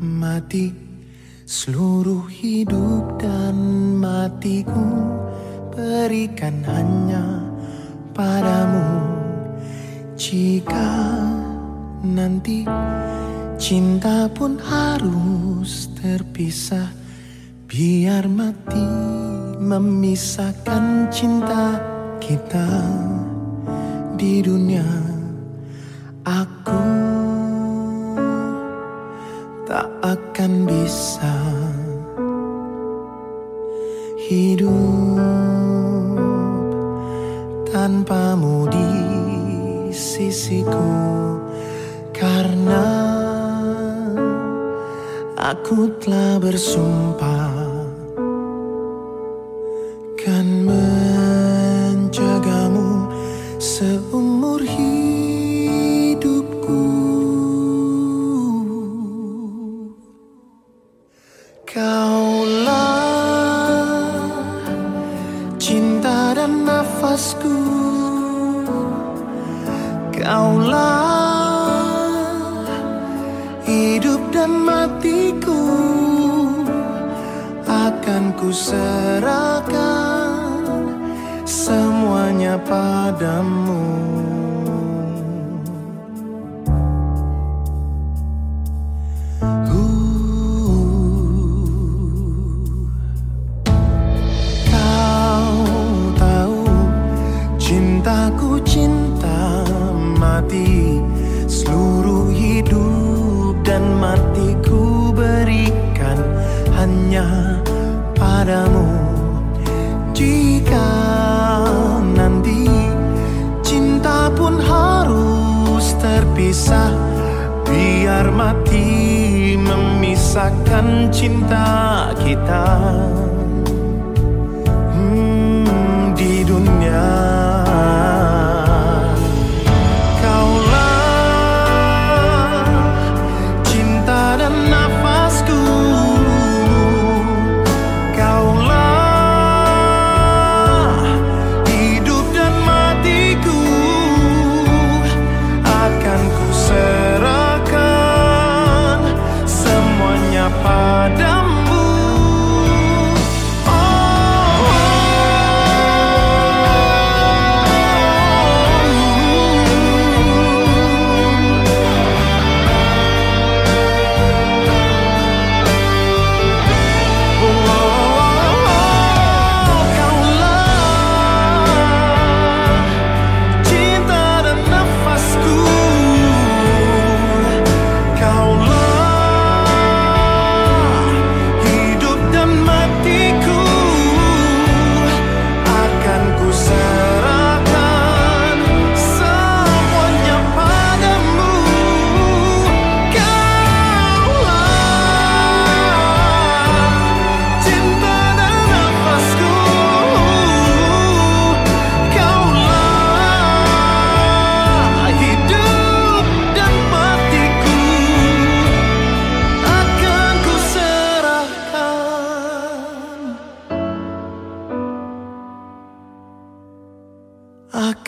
mati Seluruh hidup dan matiku Berikan hanya padamu. Jika nanti cinta pun harus terpisah Biar mati memisahkan cinta kita di dunia. Aku akan bisa hidup tanpamu di sisiku. Karena aku telah bersumpah Kaulah cinta dan nafasku. Kaulah hidup dan matiku. Akan ku serahkan semuanya padamu cinta mati Seluruh hidup dan matiku berikan hanya padamu. Jika nanti cinta pun harus terpisah Biar mati memisahkan cinta kita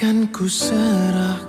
akan ku serah